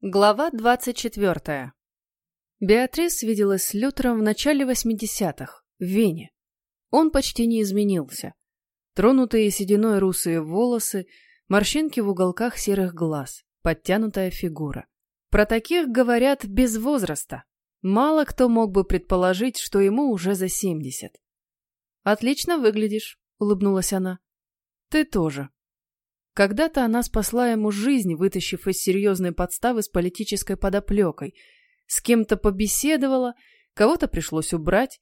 Глава 24. Беатрис виделась с Лютером в начале 80-х, в Вене. Он почти не изменился. Тронутые сединой русые волосы, морщинки в уголках серых глаз, подтянутая фигура. Про таких говорят без возраста. Мало кто мог бы предположить, что ему уже за 70. «Отлично выглядишь», — улыбнулась она. «Ты тоже», когда-то она спасла ему жизнь, вытащив из серьезной подставы с политической подоплекой. С кем-то побеседовала, кого-то пришлось убрать.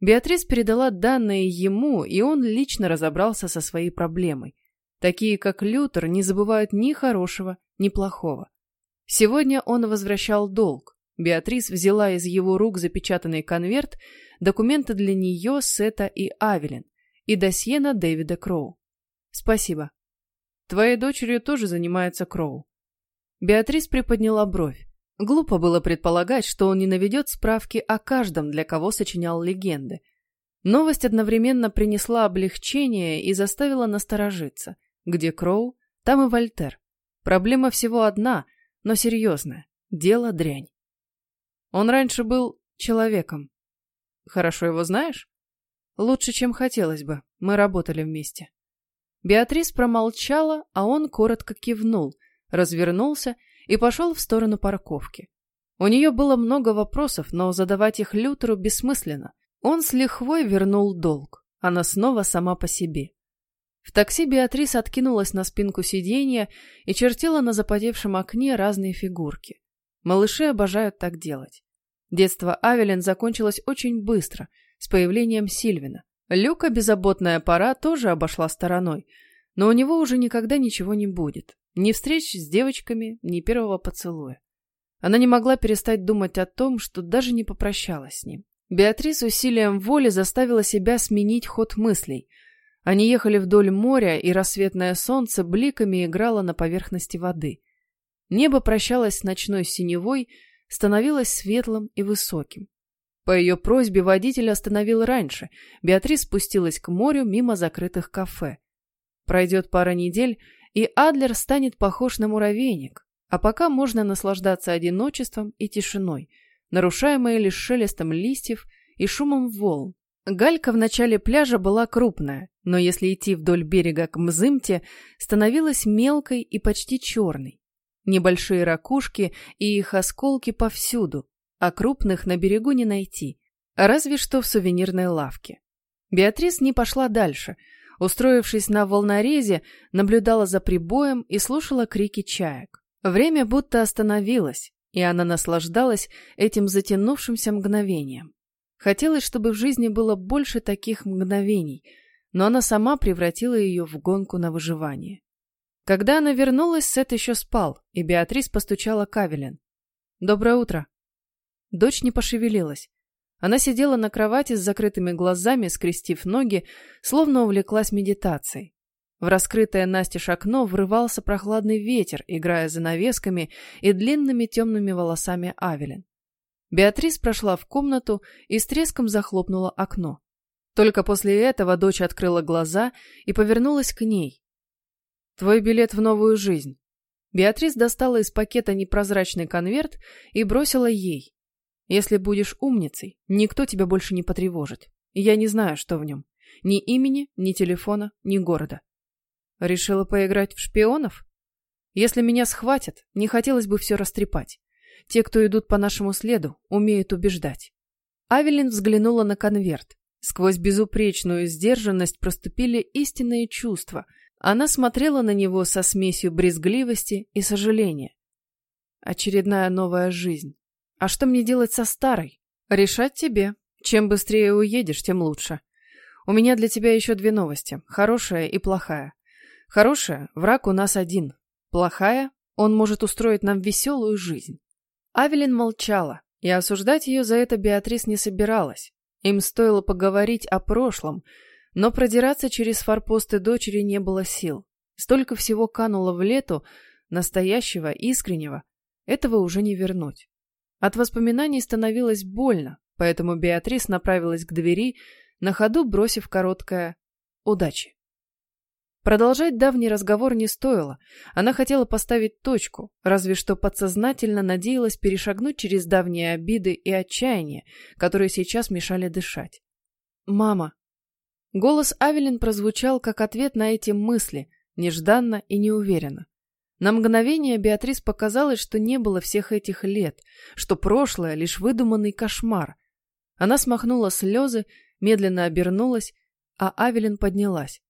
Беатрис передала данные ему, и он лично разобрался со своей проблемой. Такие, как Лютер, не забывают ни хорошего, ни плохого. Сегодня он возвращал долг. Беатрис взяла из его рук запечатанный конверт, документы для нее, Сета и Авелин, и досье на Дэвида Кроу. «Спасибо», Твоей дочерью тоже занимается Кроу. Беатрис приподняла бровь. Глупо было предполагать, что он не наведет справки о каждом, для кого сочинял легенды. Новость одновременно принесла облегчение и заставила насторожиться. Где Кроу, там и Вольтер. Проблема всего одна, но серьезная. Дело дрянь. Он раньше был человеком. Хорошо его знаешь? Лучше, чем хотелось бы. Мы работали вместе. Беатрис промолчала, а он коротко кивнул, развернулся и пошел в сторону парковки. У нее было много вопросов, но задавать их Лютеру бессмысленно. Он с лихвой вернул долг. Она снова сама по себе. В такси Беатрис откинулась на спинку сиденья и чертила на запотевшем окне разные фигурки. Малыши обожают так делать. Детство Авелин закончилось очень быстро, с появлением Сильвина. Люка беззаботная пора тоже обошла стороной, но у него уже никогда ничего не будет. Ни встреч с девочками, ни первого поцелуя. Она не могла перестать думать о том, что даже не попрощалась с ним. Беатрис усилием воли заставила себя сменить ход мыслей. Они ехали вдоль моря, и рассветное солнце бликами играло на поверхности воды. Небо прощалось с ночной синевой, становилось светлым и высоким. По ее просьбе водитель остановил раньше. Беатрис спустилась к морю мимо закрытых кафе. Пройдет пара недель, и Адлер станет похож на муравейник. А пока можно наслаждаться одиночеством и тишиной, нарушаемой лишь шелестом листьев и шумом волн. Галька в начале пляжа была крупная, но если идти вдоль берега к Мзымте, становилась мелкой и почти черной. Небольшие ракушки и их осколки повсюду, а крупных на берегу не найти, разве что в сувенирной лавке. Беатрис не пошла дальше. Устроившись на волнорезе, наблюдала за прибоем и слушала крики чаек. Время будто остановилось, и она наслаждалась этим затянувшимся мгновением. Хотелось, чтобы в жизни было больше таких мгновений, но она сама превратила ее в гонку на выживание. Когда она вернулась, Сет еще спал, и Беатрис постучала Кавелин. «Доброе утро», Дочь не пошевелилась. Она сидела на кровати с закрытыми глазами, скрестив ноги, словно увлеклась медитацией. В раскрытое настежь окно врывался прохладный ветер, играя занавесками и длинными темными волосами Авелин. Беатрис прошла в комнату и с треском захлопнула окно. Только после этого дочь открыла глаза и повернулась к ней. «Твой билет в новую жизнь». Беатрис достала из пакета непрозрачный конверт и бросила ей. Если будешь умницей, никто тебя больше не потревожит. Я не знаю, что в нем. Ни имени, ни телефона, ни города. Решила поиграть в шпионов? Если меня схватят, не хотелось бы все растрепать. Те, кто идут по нашему следу, умеют убеждать. Авелин взглянула на конверт. Сквозь безупречную сдержанность проступили истинные чувства. Она смотрела на него со смесью брезгливости и сожаления. Очередная новая жизнь. А что мне делать со старой? Решать тебе. Чем быстрее уедешь, тем лучше. У меня для тебя еще две новости. Хорошая и плохая. Хорошая – враг у нас один. Плохая – он может устроить нам веселую жизнь. Авелин молчала, и осуждать ее за это Беатрис не собиралась. Им стоило поговорить о прошлом, но продираться через форпосты дочери не было сил. Столько всего кануло в лету, настоящего, искреннего. Этого уже не вернуть. От воспоминаний становилось больно, поэтому Беатрис направилась к двери, на ходу бросив короткое «удачи». Продолжать давний разговор не стоило. Она хотела поставить точку, разве что подсознательно надеялась перешагнуть через давние обиды и отчаяние, которые сейчас мешали дышать. «Мама!» Голос Авелин прозвучал как ответ на эти мысли, нежданно и неуверенно. На мгновение Беатрис показалось, что не было всех этих лет, что прошлое — лишь выдуманный кошмар. Она смахнула слезы, медленно обернулась, а Авелин поднялась.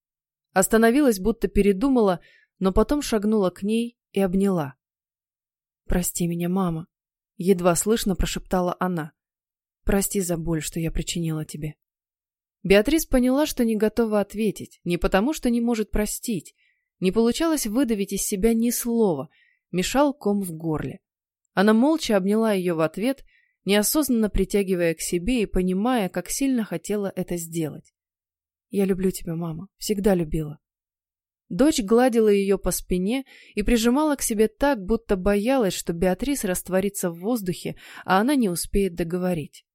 Остановилась, будто передумала, но потом шагнула к ней и обняла. «Прости меня, мама», — едва слышно прошептала она. «Прости за боль, что я причинила тебе». Беатрис поняла, что не готова ответить, не потому, что не может простить. Не получалось выдавить из себя ни слова, мешал ком в горле. Она молча обняла ее в ответ, неосознанно притягивая к себе и понимая, как сильно хотела это сделать. Я люблю тебя, мама. Всегда любила. Дочь гладила ее по спине и прижимала к себе так, будто боялась, что Беатрис растворится в воздухе, а она не успеет договорить.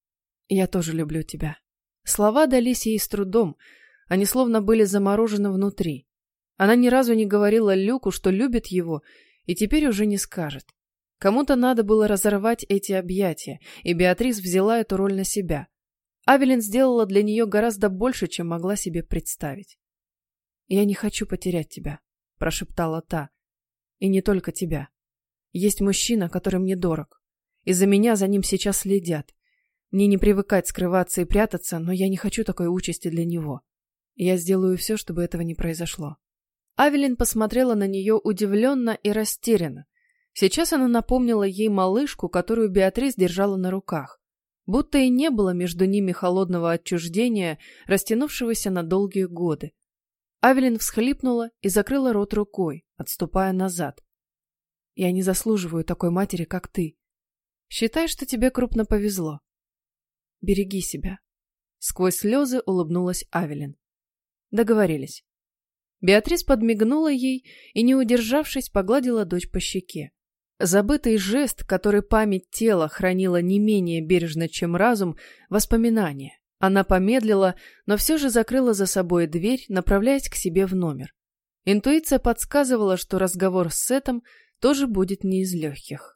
«Я тоже люблю тебя». Слова дались ей с трудом, они словно были заморожены внутри. Она ни разу не говорила Люку, что любит его, и теперь уже не скажет. Кому-то надо было разорвать эти объятия, и Беатрис взяла эту роль на себя. Авелин сделала для нее гораздо больше, чем могла себе представить. «Я не хочу потерять тебя», — прошептала та. «И не только тебя. Есть мужчина, который мне дорог. Из-за меня за ним сейчас следят. Мне не привыкать скрываться и прятаться, но я не хочу такой участи для него. Я сделаю все, чтобы этого не произошло». Авелин посмотрела на нее удивленно и растерянно. Сейчас она напомнила ей малышку, которую Беатрис держала на руках. Будто и не было между ними холодного отчуждения, растянувшегося на долгие годы. Авелин всхлипнула и закрыла рот рукой, отступая назад. «Я не заслуживаю такой матери, как ты. Считай, что тебе крупно повезло. Береги себя». Сквозь слезы улыбнулась Авелин. Договорились. Беатрис подмигнула ей и, не удержавшись, погладила дочь по щеке. Забытый жест, который память тела хранила не менее бережно, чем разум, воспоминание. Она помедлила, но все же закрыла за собой дверь, направляясь к себе в номер. Интуиция подсказывала, что разговор с Сетом тоже будет не из легких.